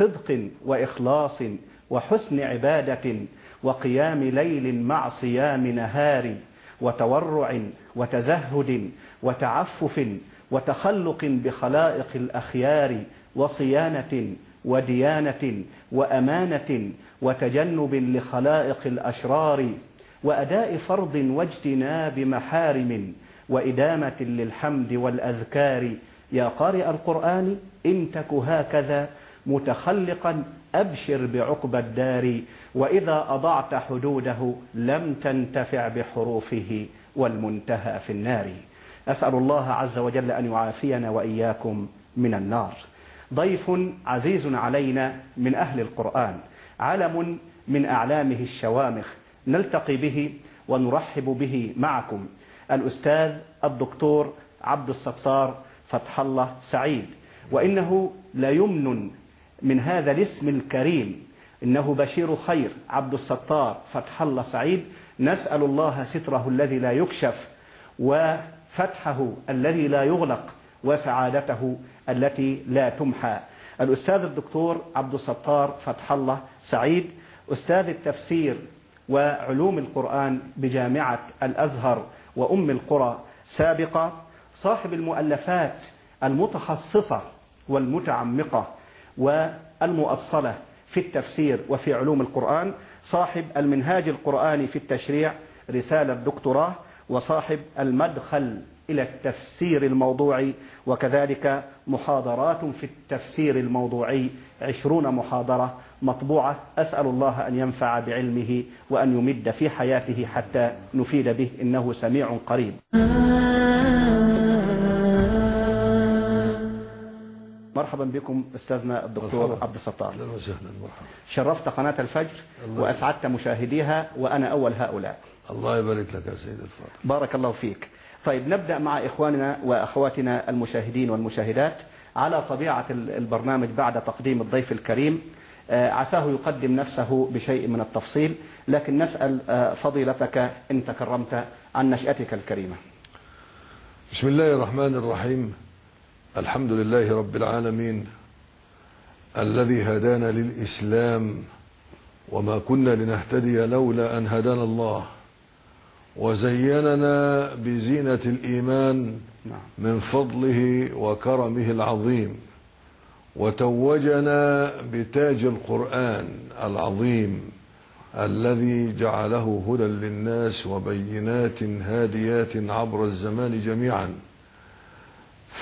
صدق وإخلاص وحسن عبادة وقيام ليل مع صيام نهار وتورع وتزهد وتعفف وتخلق بخلائق الأخيار وصيانة وديانة وأمانة وتجنب لخلائق الأشرار وأداء فرض واجتناب محارم وإدامة للحمد والأذكار. يا قارئ القرآن إن تك هكذا متخلقا أبشر بعقب الدار وإذا أضعت حدوده لم تنتفع بحروفه والمنتهى في النار. أسأل الله عز وجل أن يعافينا وإياكم من النار. ضيف عزيز علينا من أهل القرآن علم من أعلامه الشوامخ نلتقي به ونرحب به معكم. الأستاذ الدكتور عبد الستار فتح الله سعيد. وإنه لا يمن من هذا الاسم الكريم. إنه بشير خير عبد الستار فتح الله سعيد. نسأل الله ستره الذي لا يكشف وفتحه الذي لا يغلق وسعادته التي لا تمحى. الأستاذ الدكتور عبد الستار فتح الله سعيد أستاذ التفسير وعلوم القرآن بجامعة الأزهر وأم القرى سابقة صاحب المؤلفات المتخصصة والمتعمقة. والمؤصلة في التفسير وفي علوم القرآن صاحب المنهاج القرآني في التشريع رسالة دكتوراه وصاحب المدخل إلى التفسير الموضوعي وكذلك محاضرات في التفسير الموضوعي عشرون محاضرة مطبوعة. أسأل الله أن ينفع بعلمه وأن يمد في حياته حتى نفيد به إنه سميع قريب. مرحبا بكم أستاذنا الدكتور مرحبا. عبد الستار. شرفت قناة الفجر وأسعدت مشاهديها وأنا أول هؤلاء. الله يبارك لك يا سيد الفاضل. بارك الله فيك. طيب نبدأ مع إخواننا وأخواتنا المشاهدين والمشاهدات على طبيعة ال- البرنامج بعد تقديم الضيف الكريم. آه، عساه يقدم نفسه بشيء من التفصيل لكن نسأل آه، فضيلتك إن تكرمت عن نشأتك الكريمة. بسم الله الرحمن الرحيم. الحمد لله رب العالمين الذي هدانا للإسلام وما كنا لنهتدي لولا أن هدانا الله وزيننا بزينة الإيمان نعم. من فضله وكرمه العظيم وتوجنا بتاج القرآن العظيم الذي جعله هدى للناس وبينات هاديات عبر الزمان جميعا.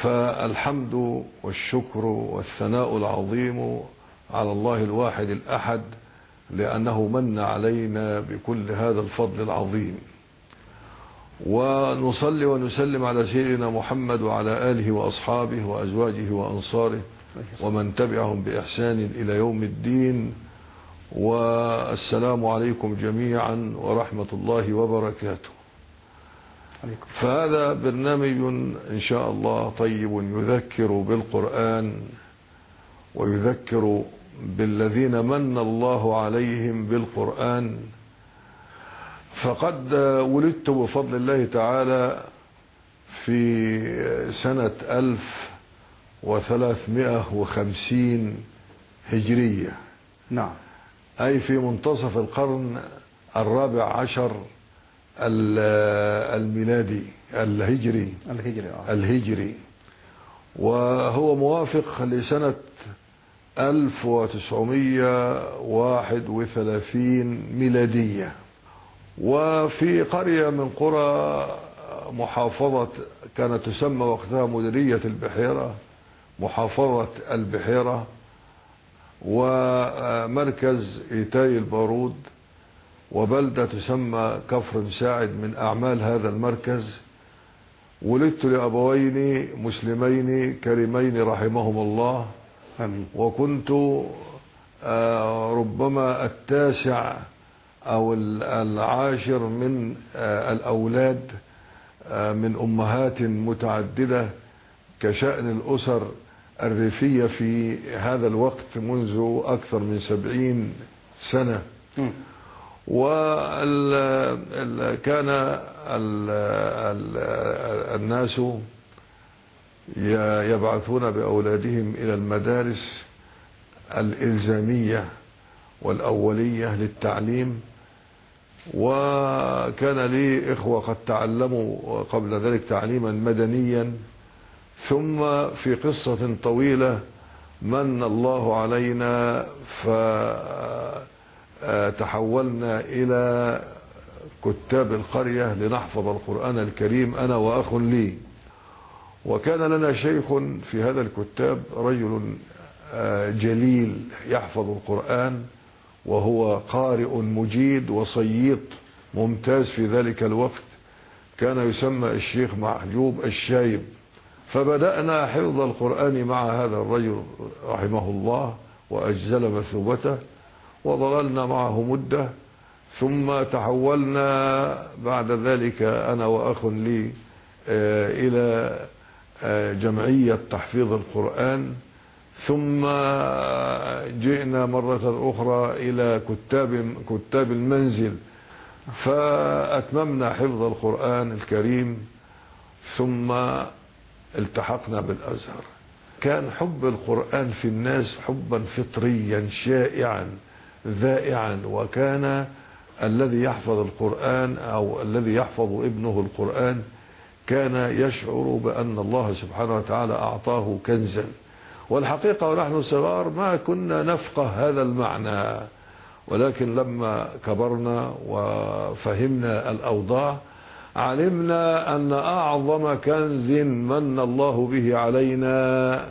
فالحمد والشكر والثناء العظيم على الله الواحد الأحد لأنه من علينا بكل هذا الفضل العظيم. ونصلي ونسلم على سيدنا محمد وعلى آله وأصحابه وأزواجه وأنصاره ومن تبعهم بإحسان إلى يوم الدين. والسلام عليكم جميعا ورحمة الله وبركاته. فهذا برنامج إن شاء الله طيب يذكر بالقرآن ويذكر بالذين من الله عليهم بالقرآن. فقد ولدت بفضل الله تعالى في سنة ألف وثلاثمائة وخمسين هجرية. نعم. أي في منتصف القرن الرابع عشر الميلادي الهجري. الهجري آه. الهجري. وهو موافق لسنة 1931 ميلادية. وفي قرية من قرى محافظة كانت تسمى وقتها مديرية البحيرة محافظة البحيرة ومركز إيتاي البارود. وبلدة تسمى كفر مساعد من أعمال هذا المركز ولدت لأبوين مسلمين كريمين رحمهم الله آمين وكنت آه، ربما التاسع أو ال- العاشر من آه، الأولاد آه، من أمهات متعددة كشأن الأسر الريفية في هذا الوقت منذ أكثر من سبعين سنة. وكان الناس يبعثون بأولادهم إلى المدارس الإلزامية والأولية للتعليم. وكان لي إخوة قد تعلموا قبل ذلك تعليما مدنيا. ثم في قصة طويلة من الله علينا فتحولنا إلى كتاب القرية لنحفظ القرآن الكريم أنا وأخ لي. وكان لنا شيخ في هذا الكتاب رجل جليل يحفظ القرآن وهو قارئ مجيد وصييط ممتاز في ذلك الوقت. كان يسمى الشيخ محجوب الشايب. فبدأنا حفظ القرآن مع هذا الرجل رحمه الله وأجزل مثوبته. وظللنا معه مدة ثم تحولنا بعد ذلك أنا وأخ لي إلى جمعية تحفيظ القرآن. ثم جئنا مرة أخرى إلى كتاب, كتاب المنزل. فأتممنا حفظ القرآن الكريم ثم التحقنا بالأزهر. كان حب القرآن في الناس حبا فطريا شائعا. ذائعا وكان الذي يحفظ القرآن أو الذي يحفظ ابنه القرآن كان يشعر بأن الله سبحانه وتعالى أعطاه كنزا. والحقيقة ونحن صغار ما كنا نفقه هذا المعنى ولكن لما كبرنا وفهمنا الأوضاع علمنا أن أعظم كنز من الله به علينا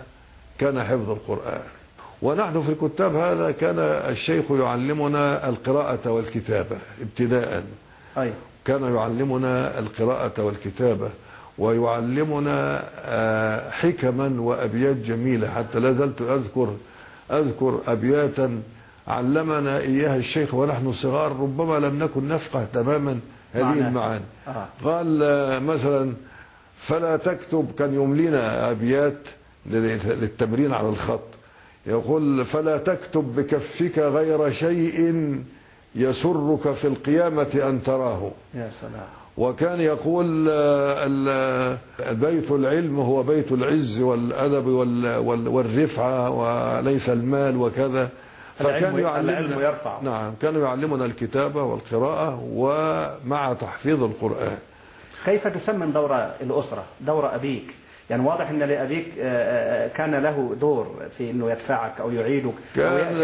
كان حفظ القرآن. ونحن في الكتاب هذا كان الشيخ يعلمنا القراءة والكتابة ابتداء أي. كان يعلمنا القراءة والكتابة ويعلمنا حكما وأبيات جميلة. حتى لا زلت أذكر أذكر أبياتا علمنا إياها الشيخ ونحن صغار ربما لم نكن نفقه تماما هذه المعاني. آه. قال مثلا فلا تكتب كان يملينا أبيات للتمرين على الخط. يقول فلا تكتب بكفك غير شيء يسرك في القيامة أن تراه. يا سلام. وكان يقول بيت العلم هو بيت العز والأدب والرفعة وليس المال وكذا. فكان العلم يرفع. نعم كانوا يعلمنا الكتابة والقراءة ومع تحفيظ القرآن. كيف تسمن دور الأسرة دور أبيك؟ يعني واضح إن لأبيك كان له دور في إنه يدفعك أو يعيدك كان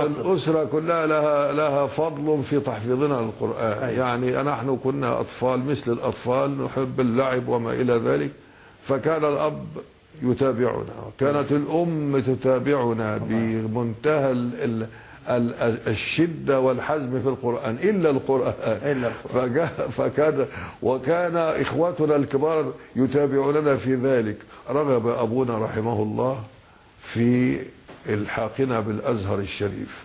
الأسرة كلها لها لها فضل في تحفيظنا للقران. يعني نحن كنا أطفال مثل الأطفال نحب اللعب وما إلى ذلك. فكان الأب يتابعنا كانت الأم تتابعنا بمنتهى ال الشدة والحزم في القرآن إلا القرآن, إلا القرآن. فكان وكان إخواتنا الكبار يتابعوننا في ذلك رغب أبونا رحمه الله في إلحاقنا بالأزهر الشريف.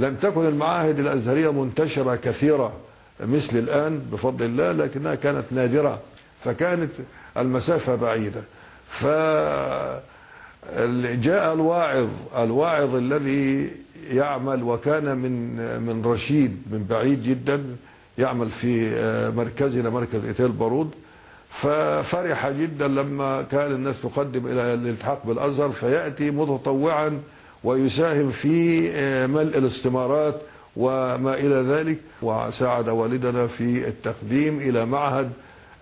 لم تكن المعاهد الأزهرية منتشرة كثيرة مثل الآن بفضل الله لكنها كانت نادرة فكانت المسافة بعيدة ف جاء الواعظ الواعظ الذي يعمل وكان من من رشيد من بعيد جدا يعمل في مركزنا مركز إتيل بارود. ففرح جدا لما كان الناس تقدم إلى الالتحاق بالأزهر فيأتي متطوعا ويساهم في ملء الاستمارات وما إلى ذلك. وساعد والدنا في التقديم إلى معهد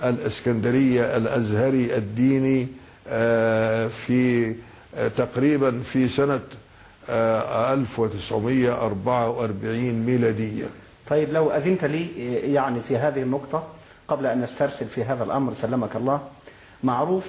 الإسكندرية الأزهري الديني في تقريبا في سنة 1944 ميلادية. طيب لو أذنت لي يعني في هذه النقطة قبل أن نسترسل في هذا الأمر سلمك الله معروف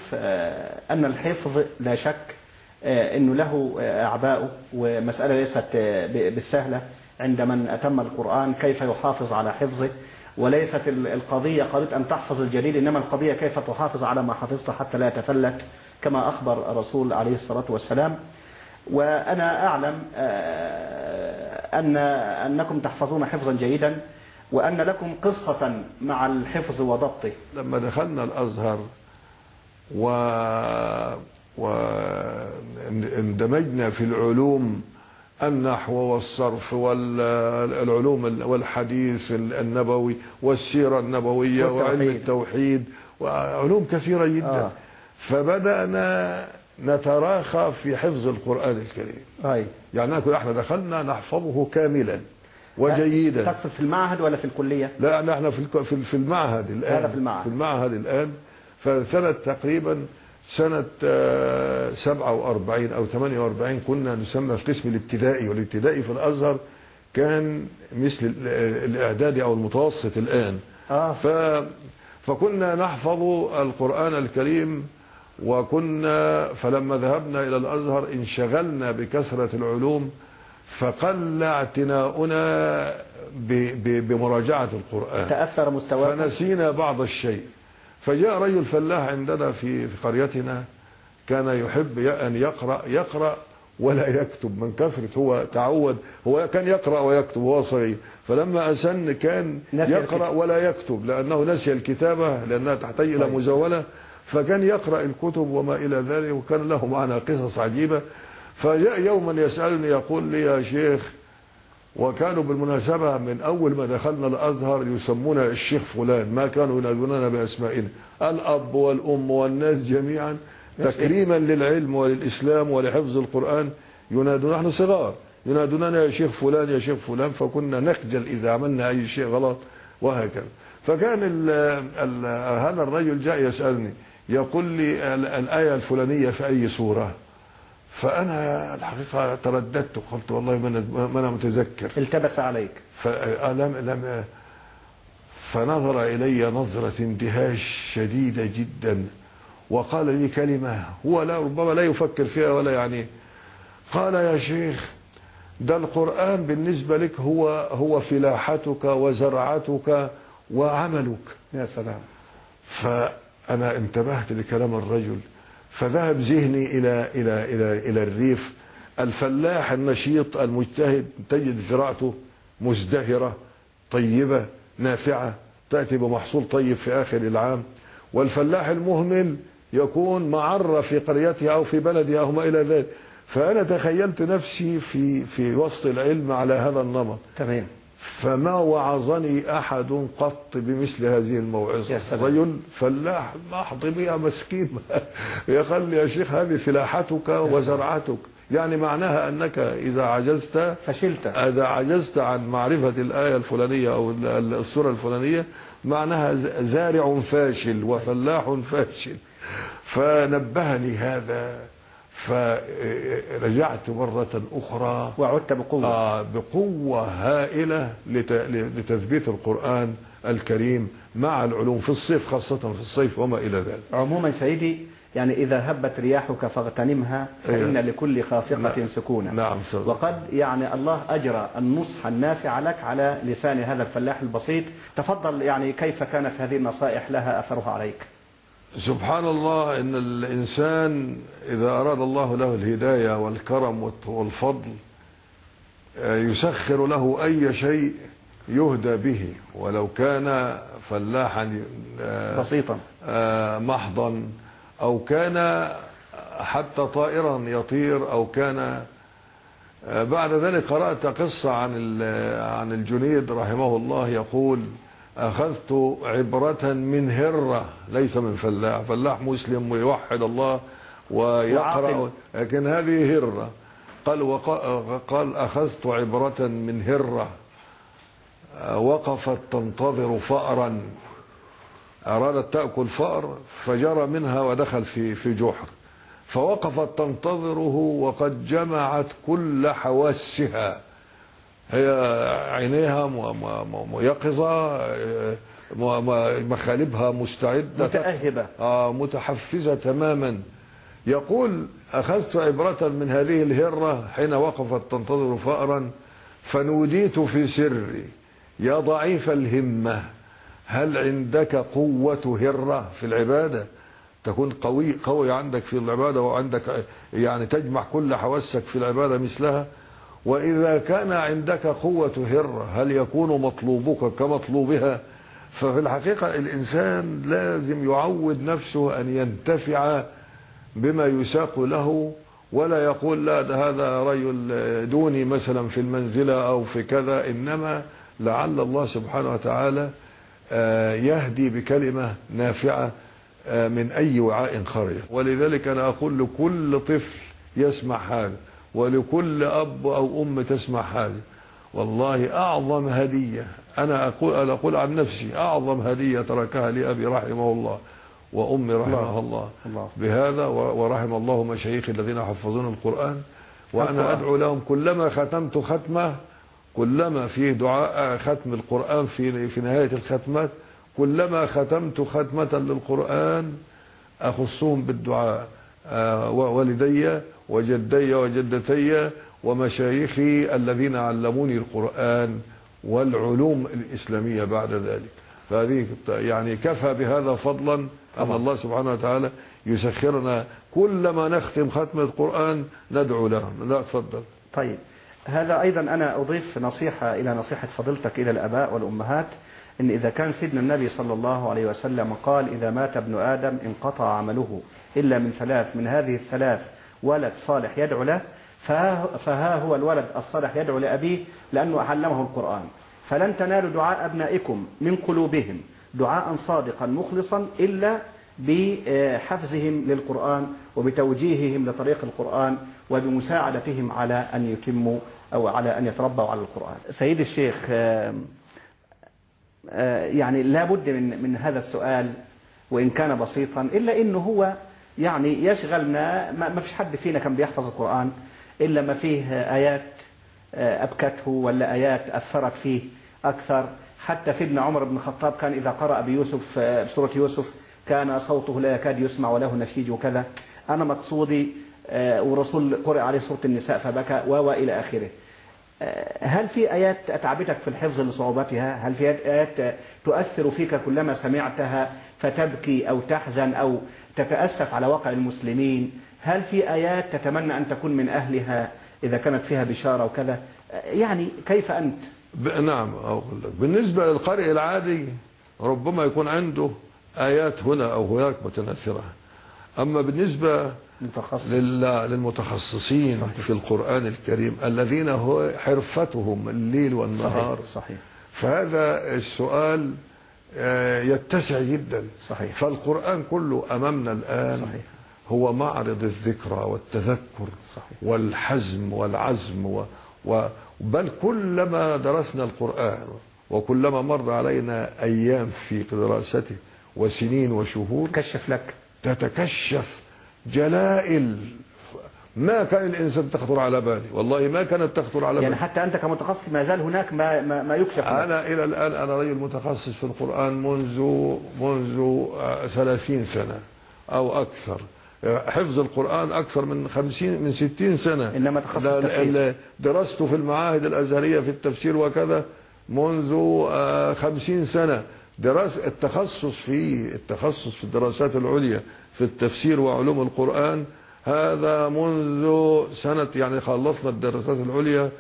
أن الحفظ لا شك أنه له أعباءه ومسألة ليست بالسهلة. عند من أتم القرآن كيف يحافظ على حفظه؟ وليست القضية قضية أن تحفظ الجليل إنما القضية كيف تحافظ على ما حفظت حتى لا يتفلت؟ كما أخبر الرسول عليه الصلاة والسلام وأنا أعلم أن أنكم تحفظون حفظا جيدا وأن لكم قصة مع الحفظ وضبطه. لما دخلنا الأزهر و واندمجنا في العلوم النحو والصرف والعلوم والحديث النبوي والسيرة النبوية وعلم التوحيد وعلوم كثيرة جدا. آه. فبدأنا نتراخى في حفظ القرآن الكريم. أي يعني نقول إحنا دخلنا نحفظه كاملا وجيدا. تقصد في المعهد ولا في الكلية؟ لا نحن في في في المعهد الآن. في المعهد. في المعهد الآن. فسنة تقريبا سنة آه، 47 أو 48 كنا نسمى القسم الابتدائي. والابتدائي في الأزهر كان مثل ال- الإعدادي أو المتوسط الآن. آه. ف فكنا نحفظ القرآن الكريم وكنا فلما ذهبنا إلى الأزهر انشغلنا بكثرة العلوم فقل اعتناؤنا بمراجعة القرآن. تأثر مستواه فنسينا بعض الشيء. فجاء رجل فلاح عندنا في قريتنا كان يحب أن يقرأ يقرأ ولا يكتب. من كثرة هو تعود هو كان يقرأ ويكتب وهو صغير. فلما أسن كان يقرأ. ولا يكتب لأنه نسي الكتابة لأنها تحتاج إلى طيب. مزاولة. فكان يقرأ الكتب وما إلى ذلك وكان له معنا قصص عجيبة. فجاء يوما يسألني يقول لي يا شيخ وكانوا بالمناسبة من أول ما دخلنا الأزهر يسمونا الشيخ فلان ما كانوا ينادوننا بأسمائنا. الأب والأم والناس جميعا تكريما للعلم وللإسلام ولحفظ القرآن ينادون نحن صغار ينادوننا يا شيخ فلان يا شيخ فلان فكنا نخجل إذا عملنا أي شيء غلط وهكذا. فكان هذا الرجل جاء يسألني يقول لي ال- الآية الفلانية في أي سورة؟ فأنا الحقيقة ترددت وقلت والله ما أنا- متذكر. التبس عليك. فلم لم فنظر إلي نظرة اندهاش شديدة جدا وقال لي كلمة هو لا ربما لا يفكر فيها ولا يعني. قال يا شيخ ده القرآن بالنسبة لك هو هو فلاحتك وزرعتك وعملك. يا سلام. فأنا انتبهت لكلام الرجل فذهب ذهني إلى إلى إلى إلى الريف. الفلاح النشيط المجتهد تجد زراعته مزدهرة طيبة نافعة تأتي بمحصول طيب في آخر العام. والفلاح المهمل يكون معرة في قريته أو في بلده أو ما إلى ذلك. فأنا تخيلت نفسي في في وسط العلم على هذا النمط. تمام. فما وعظني أحد قط بمثل هذه الموعظة. رجل فلاح محض بها مسكين. يقول لي يا شيخ هذه فلاحتك وزرعتك. يعني معناها أنك إذا عجزت فشلت. إذا عجزت عن معرفة الآية الفلانية أو ال- ال- السورة الفلانية معناها زارع فاشل وفلاح فاشل. فنبهني هذا. فرجعت مرة أخرى وعدت بقوة آه بقوة هائلة لت- لتثبيت القرآن الكريم مع العلوم في الصيف خاصة في الصيف وما إلى ذلك عموما سيدي يعني إذا هبت رياحك فاغتنمها فإن أيوة. لكل خافقة نعم. سكونا نعم صدق. وقد يعني الله أجرى النصح النافع لك على لسان هذا الفلاح البسيط تفضل يعني كيف كانت هذه النصائح لها أثرها عليك سبحان الله إن الإنسان إذا أراد الله له الهداية والكرم والفضل آه، يسخر له أي شيء يهدى به. ولو كان فلاحا آه، بسيطا. آه، محضا أو كان حتى طائرا يطير أو كان بعد ذلك قرأت قصة عن عن الجنيد رحمه الله يقول أخذت عبرة من هرة ليس من فلاح. فلاح مسلم ويوحد الله ويقرأ. لكن هذه هرة. قال قال أخذت عبرة من هرة. وقفت تنتظر فأرا. أرادت تأكل فأر فجرى منها ودخل في في جحر. فوقفت تنتظره وقد جمعت كل حواسها. هي عينيها ميقظة مخالبها مستعدة. متأهبة. آه، متحفزة تماما. يقول أخذت عبرة من هذه الهرة حين وقفت تنتظر فأرا فنوديت في سري يا ضعيف الهمة هل عندك قوة هرة في العبادة؟ تكون قوي قوي عندك في العبادة وعندك يعني تجمع كل حواسك في العبادة مثلها؟ وإذا كان عندك قوة هرة هل يكون مطلوبك كمطلوبها؟ ففي الحقيقة الإنسان لازم يعود نفسه أن ينتفع بما يساق له ولا يقول لا ده هذا رجل دوني مثلا في المنزلة أو في كذا إنما لعل الله سبحانه وتعالى آه، يهدي بكلمة نافعة آه، من أي وعاء خرج ولذلك أنا أقول لكل طفل يسمع حاجة ولكل أب أو أم تسمع حاجة والله أعظم هدية أنا أقول, أقول عن نفسي أعظم هدية تركها لي أبي رحمه الله وأمي رحمها الله, الله. بهذا ورحم الله مشايخ الذين حفظون القرآن وأنا. أدعو لهم كلما ختمت ختمة كلما في دعاء ختم القرآن في في نهاية الختمات كلما ختمت ختمة للقرآن أخصهم بالدعاء آه، والدي وجدي وجدتي ومشايخي الذين علموني القرآن والعلوم الإسلامية بعد ذلك. فهذه يعني كفى بهذا فضلا أن طبعا. الله سبحانه وتعالى يسخرنا كلما نختم ختم القرآن ندعو لهم لا تفضل. طيب. هذا أيضا أنا أضيف نصيحة إلى نصيحة فضيلتك إلى الأباء والأمهات إن إذا كان سيدنا النبي صلى الله عليه وسلم قال إذا مات ابن آدم انقطع عمله إلا من ثلاث من هذه الثلاث ولد صالح يدعو له فها, هو الولد الصالح يدعو لأبيه لأنه علمه القرآن. فلن تنالوا دعاء أبنائكم من قلوبهم دعاء صادقا مخلصا إلا بحفزهم للقرآن وبتوجيههم لطريق القرآن وبمساعدتهم على أن يتموا أو على أن يتربوا على القرآن. سيد الشيخ آه، يعني لا بد من من هذا السؤال وإن كان بسيطا إلا إنه هو يعني يشغلنا ما فيش حد فينا كان بيحفظ القرآن إلا ما فيه آيات آه، أبكته ولا آيات أثرت فيه أكثر. حتى سيدنا عمر بن الخطاب كان إذا قرأ بيوسف آه، بسورة يوسف كان صوته لا يكاد يسمع وله نشيج وكذا. أنا مقصودي آه، ورسول قرأ عليه سورة النساء فبكى و إلى آخره. هل في آيات أتعبتك في الحفظ لصعوبتها؟ هل في آيات تؤثر فيك كلما سمعتها فتبكي أو تحزن أو تتأسف على واقع المسلمين؟ هل في آيات تتمنى أن تكون من أهلها إذا كانت فيها بشارة وكذا يعني كيف أنت؟ نعم أقول لك بالنسبة للقارئ العادي ربما يكون عنده آيات هنا أو هناك متناثرة. أما بالنسبة متخصص. لل- للمتخصصين صحيح. في القرآن الكريم الذين هو حرفتهم الليل والنهار. صحيح صحيح. فهذا السؤال آه، يتسع جدا. صحيح. فالقرآن كله أمامنا الآن صحيح. هو معرض الذكرى والتذكر صحيح. والحزم والعزم و و بل كلما درسنا القرآن وكلما مر علينا أيام في دراسته وسنين وشهور كشف لك. تتكشف جلائل. ما كان الإنسان تخطر على بالي والله ما كانت تخطر على يعني بالي حتى أنت كمتخصص ما زال هناك ما ما, ما يكشف أنا إلى الآن أنا رجل متخصص في القرآن منذ منذ آه، ثلاثين سنة أو أكثر. آه، حفظ القرآن أكثر من خمسين من ستين سنة. إنما تخصص التفسير. درست في المعاهد الأزهرية في التفسير وكذا منذ آه، خمسين سنة. درس التخصص في التخصص في الدراسات العليا في التفسير وعلوم القرآن هذا منذ سنة يعني خلصنا الدراسات العليا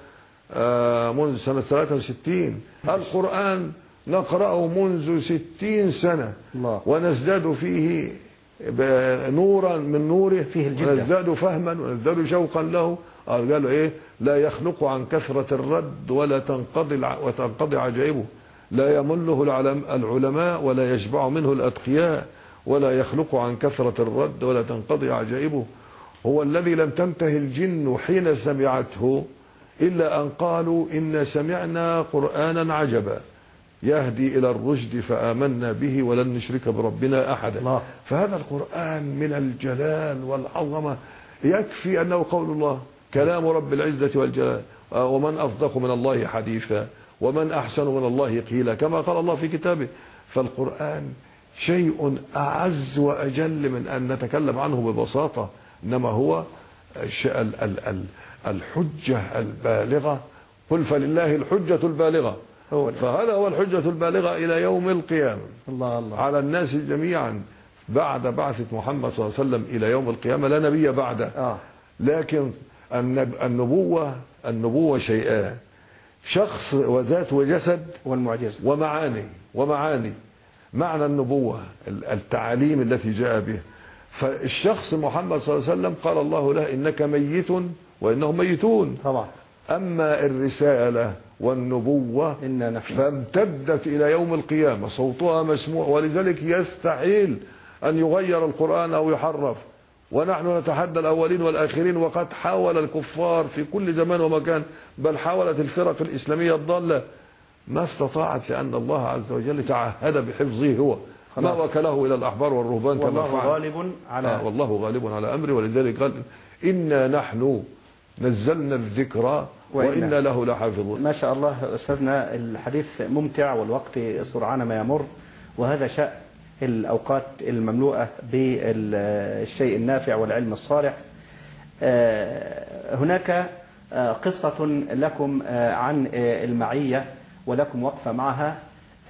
آه، منذ سنة 63 القرآن نقرأه منذ 60 سنة. الله. ونزداد فيه نورا من نوره. فيه الجدة. ونزداد فهما ونزداد شوقا له. قال قالوا إيه؟ لا يخلق عن كثرة الرد ولا تنقضي وتنقضي عجائبه. لا يمله العلم العلماء ولا يشبع منه الأتقياء ولا يخلق عن كثرة الرد ولا تنقضي عجائبه. هو الذي لم تنتهي الجن حين سمعته إلا أن قالوا إن سمعنا قرآنا عجبا. يهدي إلى الرشد فآمنا به ولن نشرك بربنا أحدا. الله. فهذا القرآن من الجلال والعظمة. يكفي أنه قول الله كلام رب العزة والجلال. ومن أصدق من الله حديثا. ومن أحسن من الله قيلا كما قال الله في كتابه. فالقرآن شيء أعز وأجل من أن نتكلم عنه ببساطة إنما هو الحجة البالغة. قل فلله الحجة البالغة. هو. فهذا هو الحجة البالغة إلى يوم القيامة. الله الله. على الناس جميعا بعد بعثة محمد صلى الله عليه وسلم إلى يوم القيامة لا نبي بعده. آه. لكن النب- النبوة النبوة شيئان شخص وذات وجسد والمعجزة. ومعاني ومعاني. معنى النبوة ال- التعاليم التي جاء به فالشخص محمد صلى الله عليه وسلم قال الله له إنك ميت وإنهم ميتون. طبعا. أما الرسالة والنبوة فامتدت إلى يوم القيامة. صوتها مسموع ولذلك يستحيل أن يغير القرآن أو يحرف. ونحن نتحدى الأولين والآخرين وقد حاول الكفار في كل زمان ومكان بل حاولت الفرق الإسلامية الضالة. ما استطاعت لأن الله عز وجل تعهد بحفظه هو. ما. وكله إلى الأحبار والرهبان كما والله فعل. غالب على آه والله غالب على أمره ولذلك قال إنا نحن نزلنا الذكر وإنا له لحافظون. ما شاء الله أستاذنا الحديث ممتع والوقت سرعان ما يمر وهذا شأن. الأوقات المملوءة بالشيء النافع والعلم الصالح. آه، هناك آه، قصة لكم آه، عن المعية ولكم وقفة معها.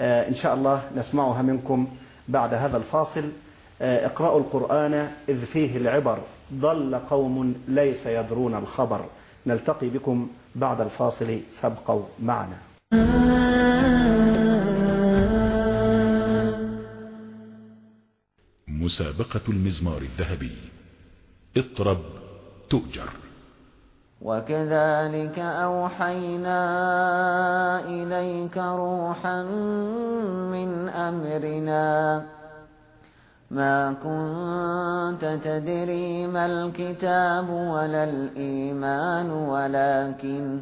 إن شاء الله نسمعها منكم بعد هذا الفاصل. اقرأوا القرآن إذ فيه العبر. ضل قوم ليس يدرون الخبر. نلتقي بكم بعد الفاصل فابقوا معنا. مسابقة المزمار الذهبي. اطرب تؤجر. وكذلك أوحينا إليك روحا من أمرنا. ما كنت تدري ما الكتاب ولا الإيمان ولكن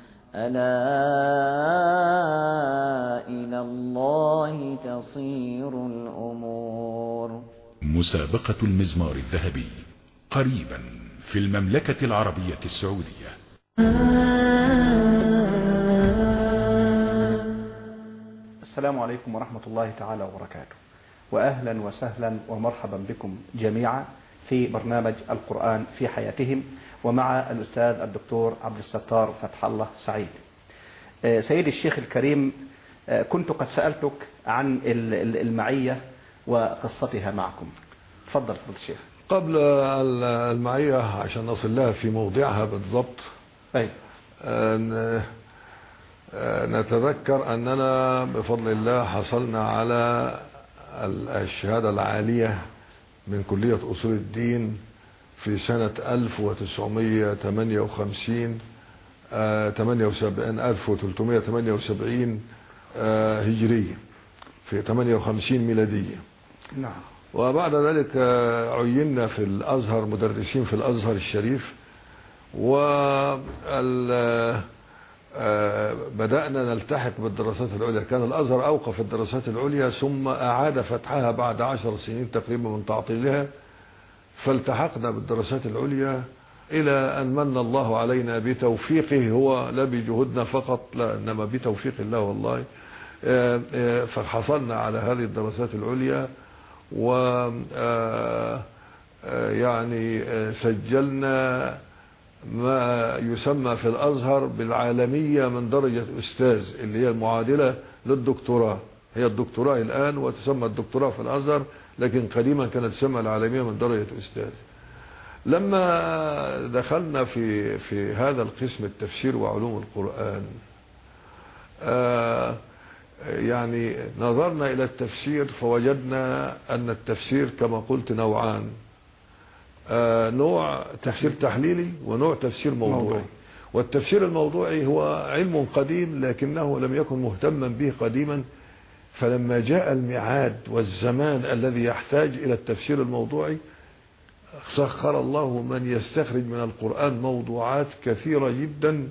ألا إلى الله تصير الأمور. مسابقة المزمار الذهبي قريبا في المملكة العربية السعودية. السلام عليكم ورحمة الله تعالى وبركاته. وأهلا وسهلا ومرحبا بكم جميعا. في برنامج القرآن في حياتهم ومع الأستاذ الدكتور عبد الستار فتح الله سعيد. آه، سيدي الشيخ الكريم آه، كنت قد سألتك عن ال- ال- المعية وقصتها معكم. تفضل فضل الشيخ. قبل ال- المعية عشان نصل لها في موضعها بالضبط أي. أن آه، نتذكر أننا بفضل الله حصلنا على ال- الشهادة العالية من كلية أصول الدين في سنة 1958 آه، 78 1378 آه، هجرية في 58 ميلادية. نعم. وبعد ذلك آه، عينا في الأزهر مدرسين في الأزهر الشريف وال بدأنا نلتحق بالدراسات العليا. كان الأزهر أوقف الدراسات العليا ثم أعاد فتحها بعد عشر سنين تقريبا من تعطيلها. فالتحقنا بالدراسات العليا إلى أن من الله علينا بتوفيقه. هو لا بجهودنا فقط لا إنما بتوفيق الله والله. آه، آه، فحصلنا على هذه الدراسات العليا و آه، آه، يعني آه، سجلنا ما يسمى في الأزهر بالعالمية من درجة أستاذ اللي هي المعادلة للدكتوراه. هي الدكتوراه الآن وتسمى الدكتوراه في الأزهر لكن قديما كانت تسمى العالمية من درجة أستاذ. لما دخلنا في في هذا القسم التفسير وعلوم القرآن آه يعني نظرنا إلى التفسير فوجدنا أن التفسير كما قلت نوعان. نوع تفسير تحليلي ونوع تفسير موضوعي. والتفسير الموضوعي هو علم قديم لكنه لم يكن مهتما به قديما فلما جاء الميعاد والزمان الذي يحتاج إلى التفسير الموضوعي سخر الله من يستخرج من القرآن موضوعات كثيرة جدا.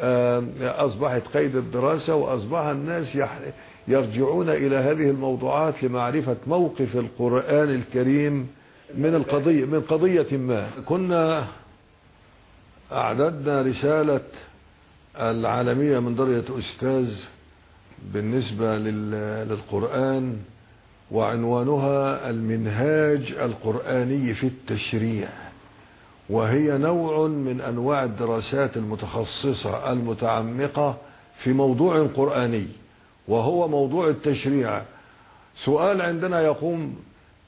آه، أصبحت قيد الدراسة وأصبح الناس يرجعون إلى هذه الموضوعات لمعرفة موقف القرآن الكريم من القضية من قضية ما. كنا أعددنا رسالة العالمية من درجة أستاذ بالنسبة لل- للقرآن وعنوانها المنهاج القرآني في التشريع. وهي نوع من أنواع الدراسات المتخصصة المتعمقة في موضوع قرآني وهو موضوع التشريع. سؤال عندنا يقوم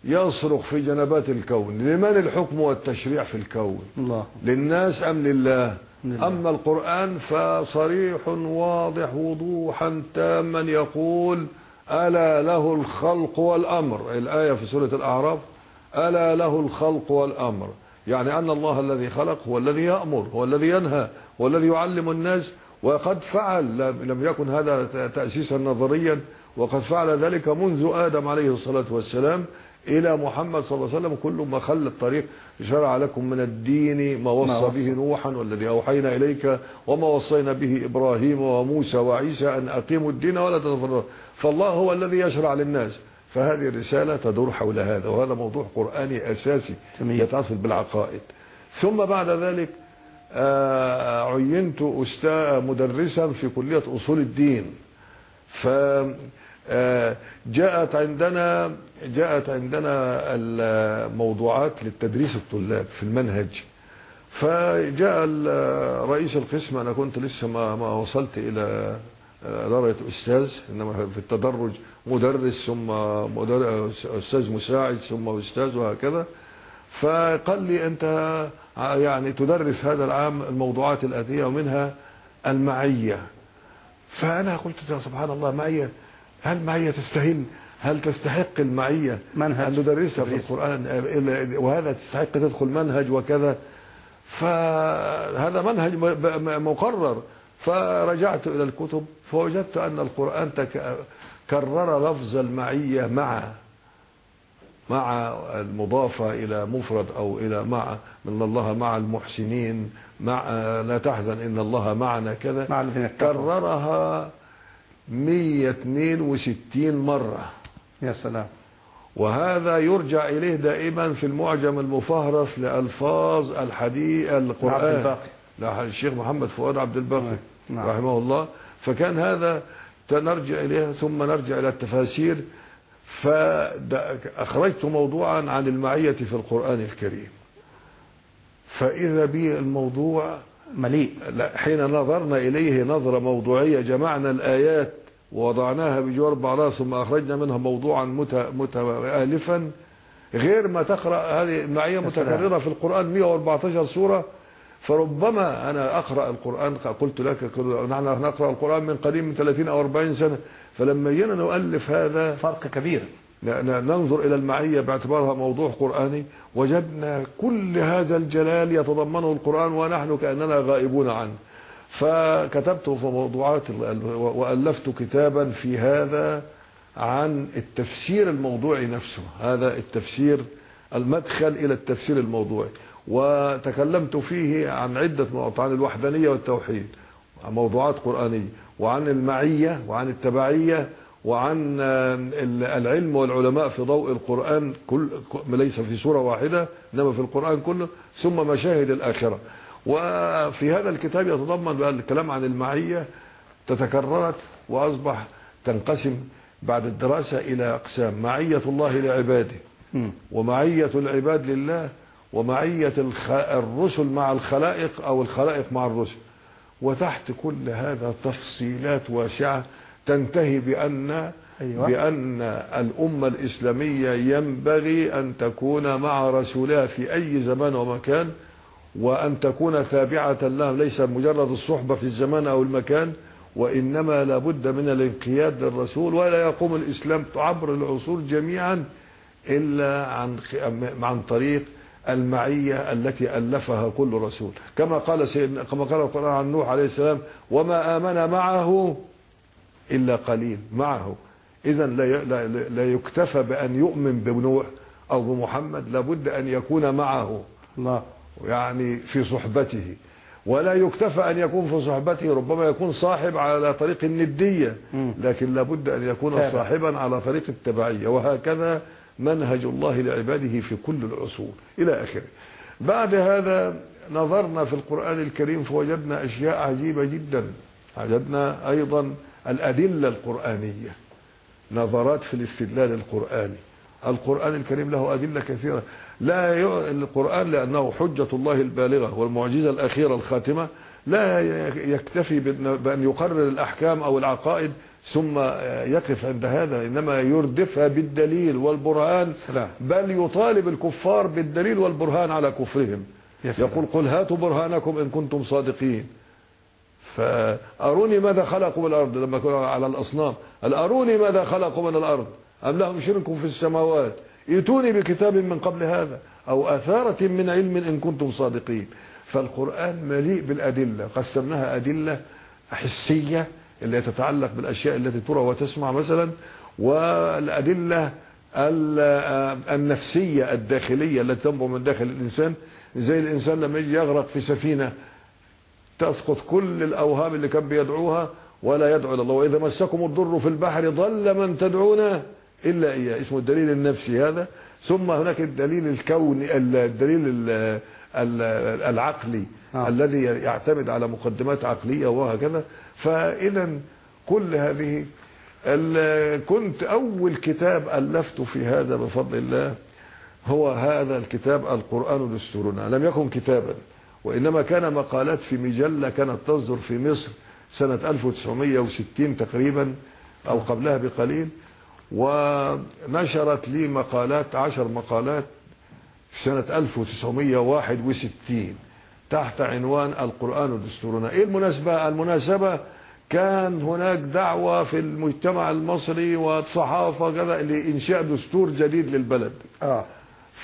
يصرخ في جنبات الكون. لمن الحكم والتشريع في الكون؟ الله. للناس أم لله؟ لله. أما القرآن فصريح واضح وضوحا تاما يقول ألا له الخلق والأمر؟ الآية في سورة الأعراف ألا له الخلق والأمر. يعني أن الله الذي خلق هو الذي يأمر هو الذي ينهى هو الذي يعلم الناس. وقد فعل لم يكن هذا تأسيسا نظريا وقد فعل ذلك منذ آدم عليه الصلاة والسلام. إلى محمد صلى الله عليه وسلم كل ما خل الطريق شرع لكم من الدين ما وصى وصى. به نوحا والذي أوحينا إليك وما وصينا به إبراهيم وموسى وعيسى أن أقيموا الدين ولا تتفرقوا فالله هو الذي يشرع للناس فهذه الرسالة تدور حول هذا وهذا موضوع قرآني أساسي. يتصل بالعقائد ثم بعد ذلك آه، عينت أستاذ مدرسا في كلية أصول الدين ف جاءت عندنا جاءت عندنا الموضوعات للتدريس الطلاب في المنهج. فجاء رئيس القسم أنا كنت لسه ما ما وصلت إلى آه، درجه أستاذ إنما في التدرج مدرس ثم مدر- أستاذ مساعد ثم أستاذ وهكذا. فقال لي أنت ع- يعني تدرس هذا العام الموضوعات الآتية ومنها المعية. فأنا قلت يا سبحان الله معية. هل معية تستهل؟ هل تستحق المعية منهج. أن ندرسها في آه، وهذا تستحق تدخل منهج وكذا. فهذا منهج مقرر. فرجعت إلى الكتب فوجدت أن القرآن تك- كرر لفظ المعية مع مع المضافة إلى مفرد أو إلى مع من الله مع المحسنين مع لا تحزن إن الله معنا كذا. مع كررها 162 مرة. يا سلام. وهذا يرجع إليه دائما في المعجم المفهرس لألفاظ الحديث القرآن. الشيخ محمد فؤاد عبد الباقي نعم. رحمه الله. فكان هذا نرجع إليها ثم نرجع إلى التفاسير. فأخرجت موضوعا عن المعية في القرآن الكريم. فإذا بي الموضوع مليء. حين نظرنا إليه نظرة موضوعية جمعنا الآيات ووضعناها بجوار بعضها ثم أخرجنا منها موضوعا مت- متآلفا غير ما تقرأ هذه المعية. متكررة في القرآن 114 سورة. فربما أنا أقرأ القرآن قلت لك نحن نقرأ القرآن من قديم من 30 أو 40 سنة. فلما جينا نؤلف هذا فرق كبير. ننظر إلى المعية باعتبارها موضوع قرآني. وجدنا كل هذا الجلال يتضمنه القرآن ونحن كأننا غائبون عنه. فكتبت في موضوعات وألفت كتابا في هذا عن التفسير الموضوعي نفسه. هذا التفسير المدخل إلى التفسير الموضوعي. وتكلمت فيه عن عدة مواضيع عن الوحدانية والتوحيد موضوعات قرآنية وعن المعية وعن التبعية وعن آه، ال- العلم والعلماء في ضوء القرآن كل ليس في سورة واحدة إنما في القرآن كله ثم مشاهد الآخرة. وفي هذا الكتاب يتضمن بقى الكلام عن المعية تتكررت وأصبح تنقسم بعد الدراسة إلى أقسام معية الله لعباده. ومعية العباد لله ومعية. الرسل مع الخلائق أو الخلائق مع الرسل وتحت كل هذا تفصيلات واسعة تنتهي بأن أيوة. بأن الأمة الإسلامية ينبغي أن تكون مع رسولها في أي زمان ومكان وأن تكون تابعة له ليس مجرد الصحبة في الزمان أو المكان وإنما لابد من الانقياد للرسول ولا يقوم الإسلام عبر العصور جميعا إلا عن عن طريق المعية التي ألفها كل رسول. كما قال سيدنا كما قال القرآن عن نوح عليه السلام وما آمن معه إلا قليل. معه. إذا لا لا- يكتفى بأن يؤمن بنوح أو بمحمد لابد أن يكون معه. الله يعني في صحبته. ولا يكتفى أن يكون في صحبته ربما يكون صاحب على طريق الندية. لكن لابد أن يكون. صاحبا على طريق التبعية. وهكذا منهج الله لعباده في كل العصور إلى آخره. بعد هذا نظرنا في القرآن الكريم فوجدنا أشياء عجيبة جدا. وجدنا أيضا الأدلة القرآنية نظرات في الاستدلال القرآني. القرآن الكريم له أدلة كثيرة. لا ي... القرآن لأنه حجة الله البالغة والمعجزة الأخيرة الخاتمة. لا يكتفي بأن يقرر الأحكام أو العقائد ثم يقف عند هذا. إنما يردفها بالدليل والبرهان. بل يطالب الكفار بالدليل والبرهان على كفرهم. يقول قل هاتوا برهانكم إن كنتم صادقين. فأروني ماذا خلقوا من الأرض؟ لما كانوا على الأصنام. قال أروني ماذا خلقوا من الأرض؟ أم لهم شرك في السماوات؟ ائتوني بكتاب من قبل هذا أو أثارة من علم إن كنتم صادقين. فالقرآن مليء بالأدلة قسمناها أدلة حسية اللي تتعلق بالأشياء التي ترى وتسمع مثلا والأدلة ال- النفسية الداخلية التي تنبع من داخل الإنسان. زي الإنسان لما يجي يغرق في سفينة تسقط كل الأوهام اللي كان بيدعوها ولا يدعو إلى الله. وإذا مسكم الضر في البحر ضل من تدعون إلا إياه. اسمه الدليل النفسي هذا. ثم هناك الدليل الكوني الدليل ال- ال- العقلي آه. الذي يعتمد على مقدمات عقلية وهكذا. فإذا كل هذه كنت أول كتاب ألفت في هذا بفضل الله هو هذا الكتاب القرآن دستورنا. لم يكن كتابا وإنما كان مقالات في مجلة كانت تصدر في مصر سنة 1960 تقريبا أو قبلها بقليل. ونشرت لي مقالات عشر مقالات في سنة 1961 تحت عنوان القرآن دستورنا. إيه المناسبة؟ المناسبة كان هناك دعوة في المجتمع المصري والصحافة كذا لإنشاء دستور جديد للبلد. آه.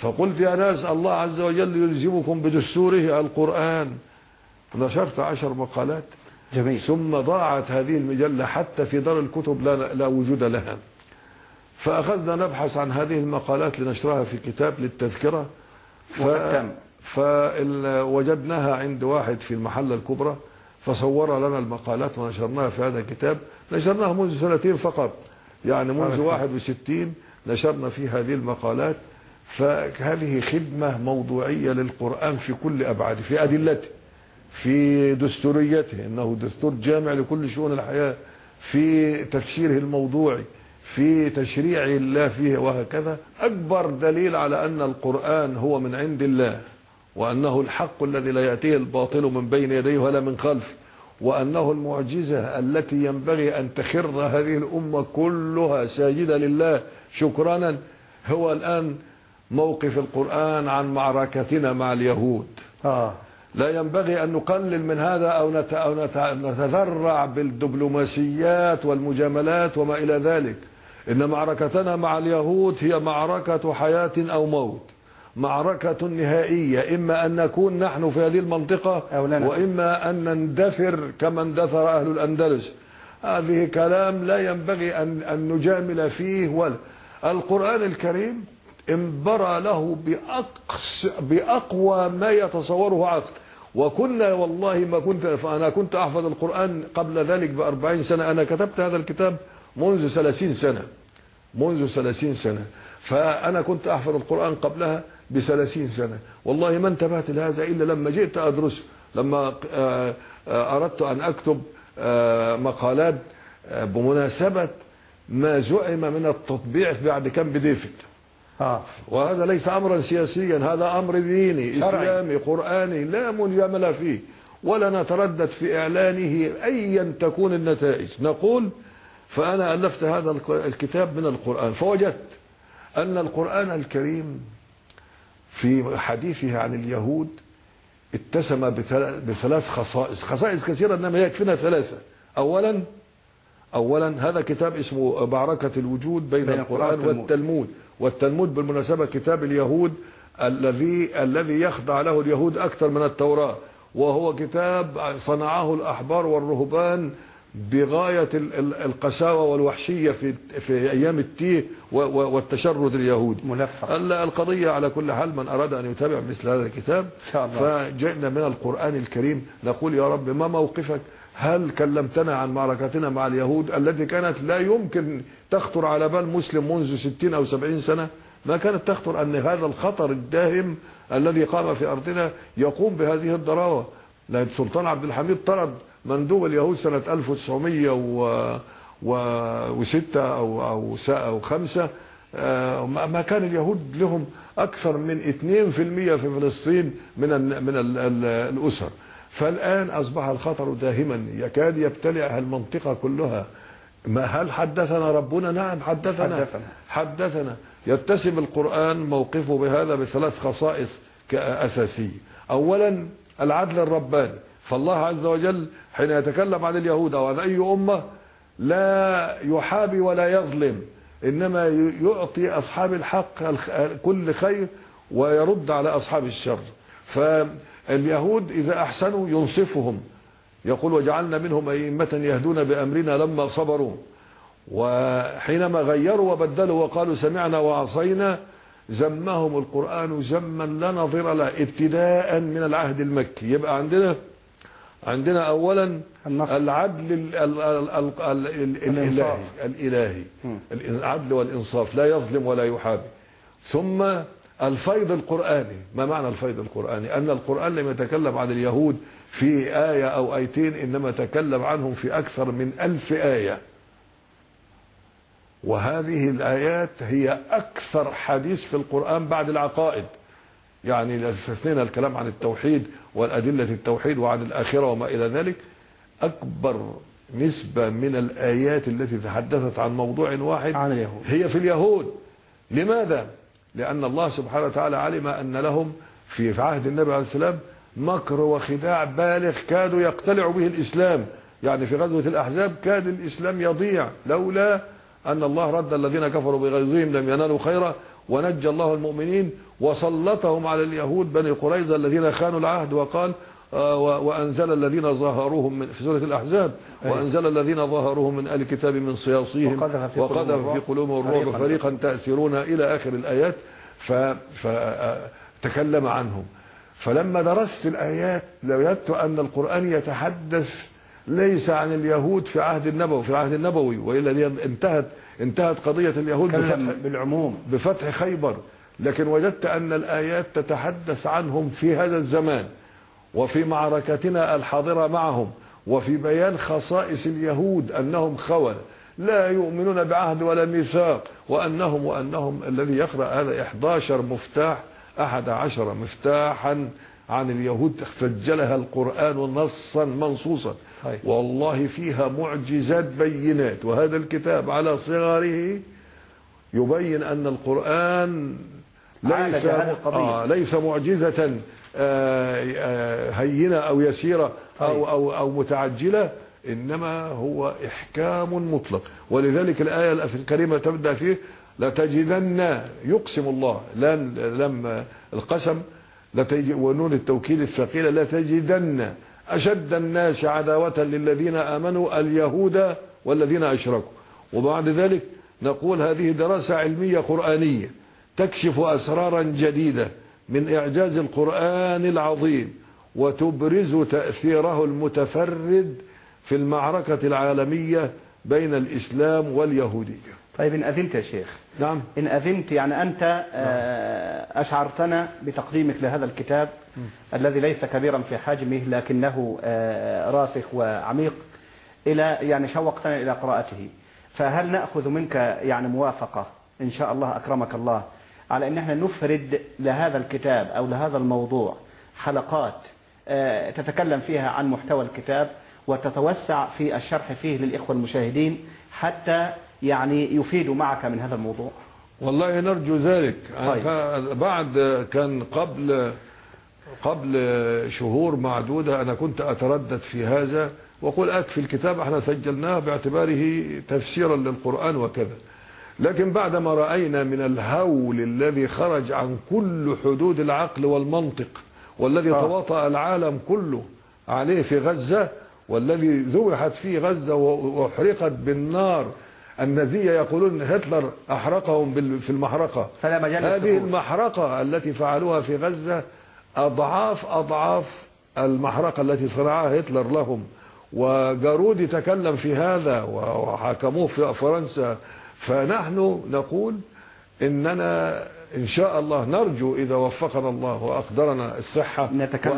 فقلت يا ناس الله عز وجل يلزمكم بدستوره القرآن. نشرت عشر مقالات. جميل. ثم ضاعت هذه المجلة حتى في دار الكتب لا, لا وجود لها. فأخذنا نبحث عن هذه المقالات لنشرها في كتاب للتذكرة. وقد تم. فوجدناها عند واحد في المحلة الكبرى فصور لنا المقالات ونشرناها في هذا الكتاب. نشرناها منذ سنتين فقط يعني منذ بارك 61 نشرنا في هذه المقالات. فهذه خدمة موضوعية للقرآن في كل أبعاده في أدلته في دستوريته إنه دستور جامع لكل شؤون الحياة في تفسيره الموضوعي. في تشريع الله فيه وهكذا أكبر دليل على أن القرآن هو من عند الله وأنه الحق الذي لا يأتيه الباطل من بين يديه ولا من خلفه وأنه المعجزة التي ينبغي أن تخر هذه الأمة كلها ساجدة لله شكرانا هو الآن موقف القرآن عن معركتنا مع اليهود. آه. لا ينبغي أن نقلل من هذا أو نت- أو نت- نتذرع بالدبلوماسيات والمجاملات وما إلى ذلك. إن معركتنا مع اليهود هي معركة حياة أو موت. معركة نهائية إما أن نكون نحن في هذه المنطقة أو لا نكون. وإما أن نندثر كما اندثر أهل الأندلس. هذه كلام لا ينبغي أن, أن نجامل فيه. ولا القرآن الكريم انبرى له بأقص بأقوى ما يتصوره عقل. وكنا والله ما كنت فأنا كنت أحفظ القرآن قبل ذلك بأربعين سنة. أنا كتبت هذا الكتاب منذ ثلاثين سنة منذ ثلاثين سنة. فأنا كنت أحفظ القرآن قبلها بثلاثين سنة. والله ما انتبهت لهذا إلا لما جئت أدرسه لما آه، آه، أردت أن أكتب آه، مقالات آه، بمناسبة ما زعم من التطبيع بعد كامب ديفيد آه. وهذا ليس امرا سياسيا هذا أمر ديني شرعي. إسلامي قرآني لا مجامله فيه. ولا نتردد في إعلانه ايا تكون النتائج. نقول فأنا ألفت هذا الك- الكتاب من القرآن فوجدت أن القرآن الكريم في حديثه عن اليهود اتسم بثل- بثلاث خصائص خصائص كثيرة إنما يكفينا ثلاثة اولا اولا هذا كتاب اسمه معركه الوجود بين, بين القرآن والتلمود. والتلمود بالمناسبة كتاب اليهود الذي الذي يخضع له اليهود أكثر من التوراة وهو كتاب صنعه الأحبار والرهبان بغاية ال- ال- القساوة والوحشية في في أيام التيه والتشرد اليهودي ملفق. ال- القضية على كل حال من أراد أن يتابع مثل هذا الكتاب. فجئنا من القرآن الكريم نقول يا رب ما موقفك؟ هل كلمتنا عن معركتنا مع اليهود التي كانت لا يمكن تخطر على بال مسلم منذ ستين أو سبعين سنة؟ ما كانت تخطر أن هذا الخطر الداهم الذي قام في أرضنا يقوم بهذه الضراوة لأن السلطان عبد الحميد طرد مندوب اليهود سنة 1906 أو أو أو خمسة. آه، ما ما كان اليهود لهم أكثر من 2% في فلسطين من ال من ال ال الأسر. فالآن أصبح الخطر داهما. يكاد يبتلع المنطقة كلها. ما هل حدثنا ربنا؟ نعم حدثنا. حدثنا. حدثنا. يتسم القرآن موقفه بهذا بثلاث خصائص أساسية أولا العدل الرباني. فالله عز وجل حين يتكلم عن اليهود أو عن أي أمة لا يحابي ولا يظلم إنما يعطي أصحاب الحق كل خير ويرد على أصحاب الشر. فاليهود إذا أحسنوا ينصفهم. يقول وجعلنا منهم أئمة يهدون بأمرنا لما صبروا. وحينما غيروا وبدلوا وقالوا سمعنا وعصينا زمهم القرآن زما لا نظير له ابتداء من العهد المكي. يبقى عندنا عندنا أولا النص. العدل ال- ال- ال- ال- ال- ال- الإنصاف. الإلهي الإلهي مم. العدل والإنصاف لا يظلم ولا يحابي ثم الفيض القرآني ما معنى الفيض القرآني أن القرآن لم يتكلم عن اليهود في آية أو آيتين إنما تكلم عنهم في أكثر من ألف آية وهذه الآيات هي أكثر حديث في القرآن بعد العقائد يعني إذا استثنينا الكلام عن التوحيد والأدلة التوحيد وعن الآخرة وما إلى ذلك أكبر نسبة من الآيات التي تحدثت عن موضوع واحد عن اليهود. هي في اليهود. لماذا؟ لأن الله سبحانه وتعالى علم أن لهم في عهد النبي عليه السلام مكر وخداع بالغ كادوا يقتلعوا به الإسلام. يعني في غزوة الأحزاب كاد الإسلام يضيع لولا أن الله رد الذين كفروا بغيظهم لم ينالوا خيرا. ونجى الله المؤمنين وسلطهم على اليهود بني قريظة الذين خانوا العهد وقال آه، وأنزل الذين ظاهروهم من في سورة الأحزاب أيوة. وأنزل الذين ظاهروهم من أهل الكتاب من صياصيهم وقذف في قلوبهم الرعب فريقاً تأثرون إلى آخر الآيات فتكلم عنهم فلما درست الآيات وجدت أن القرآن يتحدث ليس عن اليهود في عهد النبوي في العهد النبوي وإلا دي انتهت انتهت قضية اليهود بفتح, بالعموم. بفتح خيبر. لكن وجدت أن الآيات تتحدث عنهم في هذا الزمان وفي معركتنا الحاضرة معهم وفي بيان خصائص اليهود أنهم خونة لا يؤمنون بعهد ولا ميثاق وأنهم وأنهم الذي يقرأ هذا 11 مفتاح أحد عشر مفتاحا عن اليهود سجلها القرآن نصا منصوصا. والله فيها معجزات بينات وهذا الكتاب على صغره يبين أن القرآن ليس. آه ليس معجزة آه، آه، هينة أو يسيرة طيب. أو, أو, أو متعجلة إنما هو إحكام مطلق ولذلك الآية الكريمة تبدأ فيه لتجدن يقسم الله لم, القسم ونون التوكيد الثقيلة لتجدن أشد الناس عداوة للذين آمنوا اليهود والذين أشركوا. وبعد ذلك نقول هذه دراسة علمية قرآنية تكشف أسرارا جديدة من إعجاز القرآن العظيم وتبرز تأثيره المتفرد في المعركة العالمية بين الإسلام واليهودية. طيب إن أذنت يا شيخ. نعم. إن أذنت يعني أنت آه، أشعرتنا بتقديمك لهذا الكتاب الذي ليس كبيرا في حجمه لكنه آه، راسخ وعميق إلى يعني شوقتنا إلى قراءته. فهل نأخذ منك يعني موافقة إن شاء الله أكرمك الله على أن إحنا نفرد لهذا الكتاب أو لهذا الموضوع حلقات آه، تتكلم فيها عن محتوى الكتاب وتتوسع في الشرح فيه للإخوة المشاهدين حتى يعني يفيدوا معك من هذا الموضوع؟ والله نرجو ذلك. طيب. بعد كان قبل قبل شهور معدودة أنا كنت أتردد في هذا وقل أكفي الكتاب إحنا سجلناه باعتباره تفسيرا للقرآن وكذا لكن بعدما رأينا من الهول الذي خرج عن كل حدود العقل والمنطق والذي آه. تواطأ العالم كله عليه في غزة والذي ذبحت فيه غزة وأحرقت بالنار النازية يقولون هتلر أحرقهم في المحرقة فلا مجال هذه. المحرقة التي فعلوها في غزة أضعاف أضعاف المحرقة التي صنعها هتلر لهم. وجارودي تكلم في هذا وحكموه في فرنسا. فنحن نقول إننا إن شاء الله نرجو إذا وفقنا الله وأقدرنا الصحة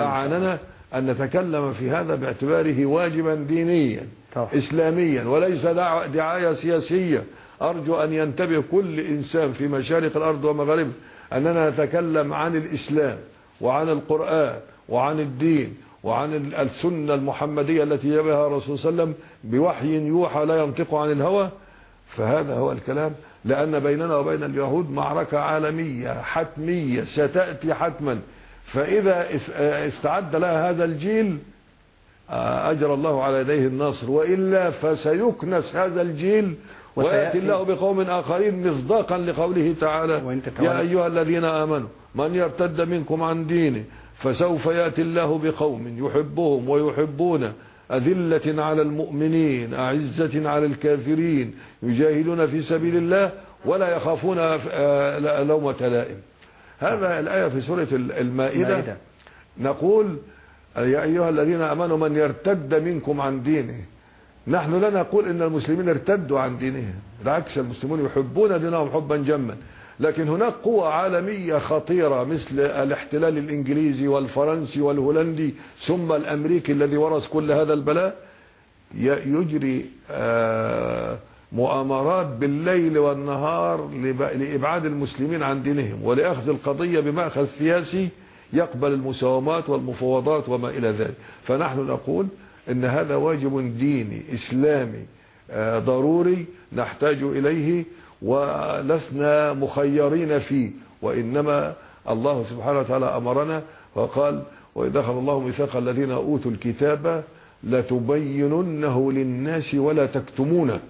وأعاننا أن نتكلم في هذا باعتباره واجبا دينيا طبعا. إسلاميا وليس دع- دعاية سياسية. أرجو أن ينتبه كل إنسان في مشارق الأرض ومغاربها أننا نتكلم عن الإسلام. وعن القرآن وعن الدين وعن ال- السنة المحمدية التي جابها الرسول صلى الله عليه وسلم بوحي يوحى لا ينطق عن الهوى فهذا هو الكلام. لأن بيننا وبين اليهود معركة عالمية حتمية ستأتي حتما. فإذا اس- استعد لها هذا الجيل آه، أجر الله على يديه النصر وإلا فسيكنس هذا الجيل ويأتي وسيأتي- الله بقوم آخرين مصداقا لقوله تعالى يا أيها الذين آمنوا من يرتد منكم عن دينه فسوف يأتي الله بقوم يحبهم ويحبون أذلة على المؤمنين أعزة على الكافرين يجاهدون في سبيل الله ولا يخافون آه، لومة لائم. هذا الآية في سورة المائدة. مائدة. نقول يا أيها الذين أمنوا من يرتد منكم عن دينه. نحن لا نقول إن المسلمين ارتدوا عن دينهم بالعكس المسلمون يحبون دينهم حبا جما. لكن هناك قوى عالمية خطيرة مثل الاحتلال الإنجليزي والفرنسي والهولندي ثم الأمريكي الذي ورث كل هذا البلاء يجري آه، مؤامرات بالليل والنهار لإبعاد المسلمين عن دينهم ولأخذ القضية بمأخذ سياسي يقبل المساومات والمفاوضات وما إلى ذلك. فنحن نقول إن هذا واجب ديني إسلامي آه، ضروري نحتاج إليه ولسنا مخيرين فيه وإنما الله سبحانه وتعالى أمرنا وقال وإذا أخذ الله ميثاق الذين أوتوا الكتاب لتبيننه للناس ولا تكتمونه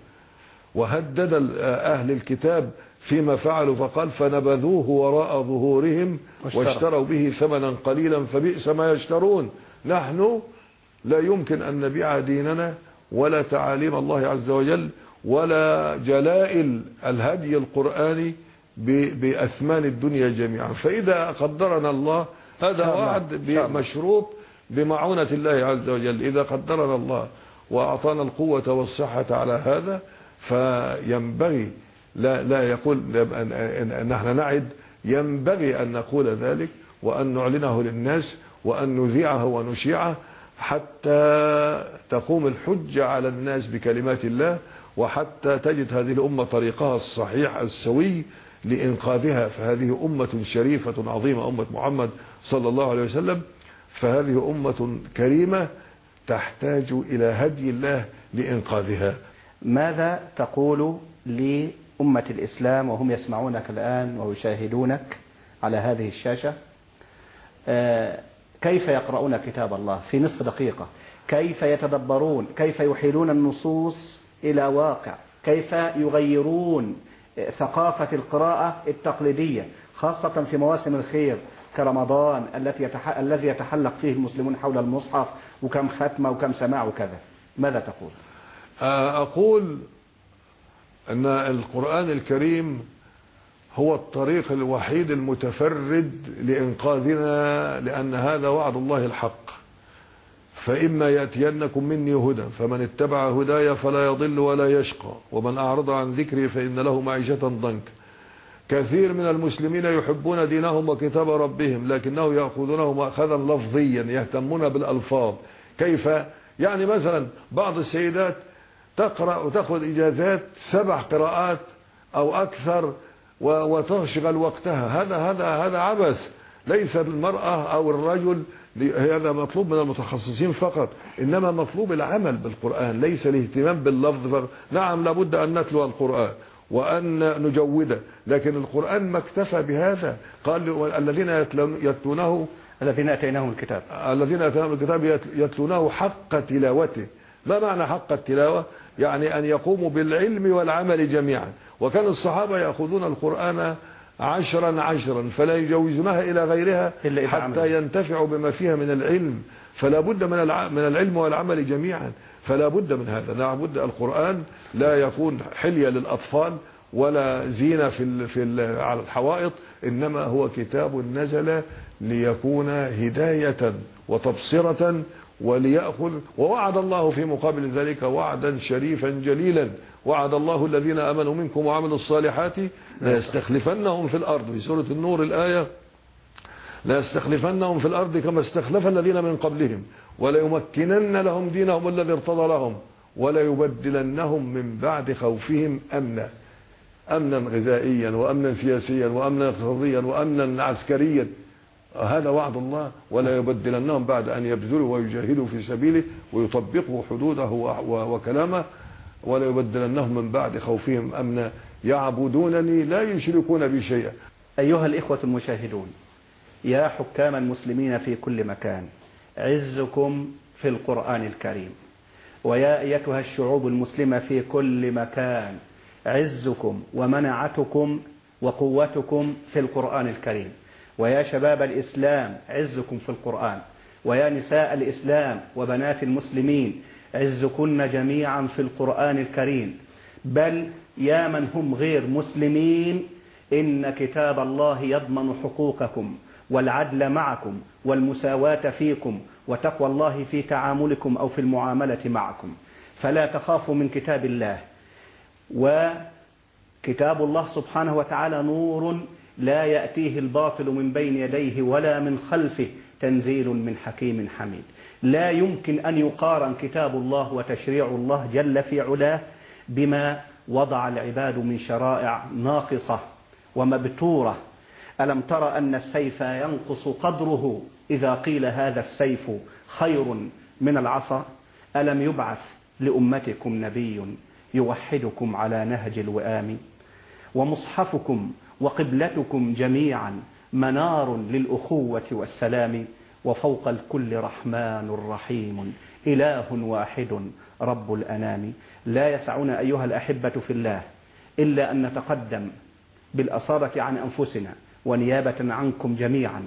وهدد أهل الكتاب فيما فعلوا فقال فنبذوه وراء ظهورهم واشتروا. واشتروا به ثمنا قليلا فبئس ما يشترون نحن لا يمكن أن نبيع ديننا ولا تعاليم الله عز وجل ولا جلائل الهدي القرآني بأثمان الدنيا جميعا فإذا قدرنا الله هذا. وعد إن شاء الله. مشروط بمعونة الله عز وجل إذا قدرنا الله وأعطانا القوة والصحة على هذا فينبغي لا لا يقول أن أن نحن نعد ينبغي أن نقول ذلك وأن نعلنه للناس وأن نذيعه ونشيعه حتى تقوم الحجة على الناس بكلمات الله وحتى تجد هذه الأمة طريقها الصحيح السوي لإنقاذها فهذه أمة شريفة عظيمة أمة محمد صلى الله عليه وسلم. فهذه أمة كريمة تحتاج إلى هدي الله لإنقاذها. ماذا تقول لأمة الإسلام وهم يسمعونك الآن ويشاهدونك على هذه الشاشة؟ آه، كيف يقرؤون كتاب الله في نصف دقيقة؟ كيف يتدبرون؟ كيف يحيلون النصوص إلى واقع. كيف يغيرون آه، ثقافة القراءة التقليدية خاصة في مواسم الخير كرمضان التي يتح... الذي يتحلق فيه المسلمون حول المصحف وكم ختمة وكم سماع وكذا. ماذا تقول؟ أقول أن القرآن الكريم هو الطريق الوحيد المتفرد لإنقاذنا لأن هذا وعد الله الحق. فإما يأتينكم مني هدى فمن اتبع هدايا فلا يضل ولا يشقى ومن أعرض عن ذكري فإن له معيشة ضنكا. كثير من المسلمين يحبون دينهم وكتاب ربهم لكنه يأخذونه مأخذا لفظيا يهتمون بالألفاظ. كيف؟ يعني مثلا بعض السيدات تقرأ وتأخذ إجازات سبع قراءات أو أكثر وتشغل وقتها. هذا هذا هذا عبث. ليس المرأة أو الرجل هذا مطلوب من المتخصصين فقط. إنما مطلوب العمل بالقرآن ليس الاهتمام باللفظ فقط. نعم لابد أن نتلو القرآن وأن نجوده لكن القرآن ما اكتفى بهذا. قال الذين يتلون- يتلونه الذين أتيناهم الكتاب. الذين يتلون الكتاب يت- يتلونه حق تلاوته. ما معنى حق التلاوة؟ يعني أن يقوموا بالعلم والعمل جميعا. وكان الصحابة يأخذون القرآن عشرا عشرا فلا يجوزونها إلى غيرها. حتى ينتفعوا بما فيها من العلم. فلا بد من الع- من العلم والعمل جميعا. فلا بد من هذا. لا بد القرآن لا يكون حلية للأطفال ولا زينة في ال في ال على الحوائط إنما هو كتاب نزل ليكون هداية وتبصرة وليأخذ ووعد الله في مقابل ذلك وعدا شريفا جليلا. وعد الله الذين آمنوا منكم وعملوا الصالحات ليستخلفنهم في الأرض. في سورة النور الآية لا يستخلفنهم في الأرض كما استخلف الذين من قبلهم وليمكنن لهم دينهم الذي ارتضى لهم وليبدلنهم من بعد خوفهم أمنا. أمنا غذائيا وأمنا سياسيا وأمنا اقتصاديا وأمنا عسكريا. هذا وعد الله ولا يبدلنهم بعد أن يبذلوا ويجاهدوا في سبيله ويطبقوا حدوده وكلامه. ولا يبدلنهم من بعد خوفهم أمنا. يعبدونني لا يشركون بي شيئا. أيها الإخوة المشاهدون يا حكام المسلمين في كل مكان عزكم في القرآن الكريم. ويا أيتها الشعوب المسلمة في كل مكان عزكم ومنعتكم وقوتكم في القرآن الكريم. ويا شباب الإسلام عزكم في القرآن. ويا نساء الإسلام وبنات المسلمين عزكن جميعا في القرآن الكريم. بل يا من هم غير مسلمين إن كتاب الله يضمن حقوقكم والعدل معكم والمساواة فيكم وتقوى الله في تعاملكم أو في المعاملة معكم. فلا تخافوا من كتاب الله. وكتاب الله سبحانه وتعالى نور لا يأتيه الباطل من بين يديه ولا من خلفه تنزيل من حكيم حميد. لا يمكن أن يقارن كتاب الله وتشريع الله جل في علاه بما وضع العباد من شرائع ناقصة ومبتورة. ألم تر أن السيف ينقص قدره إذا قيل هذا السيف خير من العصا؟ ألم يبعث لأمتكم نبي يوحدكم على نهج الوئام؟ ومصحفكم وقبلتكم جميعا منار للأخوة والسلام؟ وفوق الكل رحمن رحيم إله واحد رب الأنام. لا يسعنا أيها الأحبة في الله إلا أن نتقدم بالأصابة عن أنفسنا ونيابة عنكم جميعا.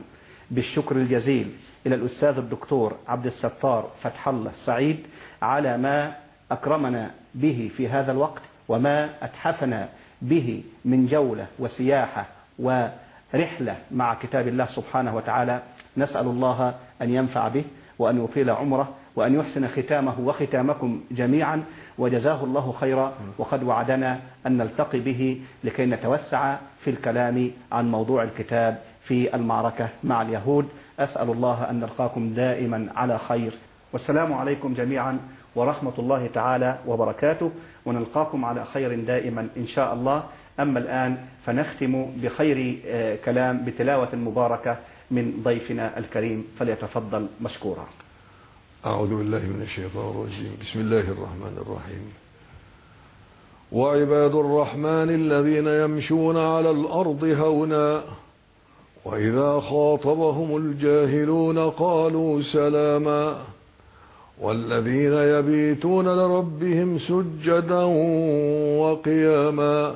بالشكر الجزيل إلى الأستاذ الدكتور عبد الستار فتح الله سعيد على ما أكرمنا به في هذا الوقت وما أتحفنا به من جولة وسياحة ورحلة مع كتاب الله سبحانه وتعالى. نسأل الله أن ينفع به وأن يطيل عمره وأن يحسن ختامه وختامكم جميعا. وجزاه الله خيرا. وقد وعدنا أن نلتقي به لكي نتوسع في الكلام عن موضوع الكتاب في المعركة مع اليهود. أسأل الله أن نلقاكم دائما على خير. والسلام عليكم جميعا ورحمة الله تعالى وبركاته. ونلقاكم على خير دائما إن شاء الله. أما الآن فنختم بخير آه، كلام بتلاوة مباركة من ضيفنا الكريم فليتفضل مشكورا. أعوذ بالله من الشيطان الرجيم. بسم الله الرحمن الرحيم. وعباد الرحمن الذين يمشون على الأرض هونا وإذا خاطبهم الجاهلون قالوا سلاما والذين يبيتون لربهم سجدا وقياما.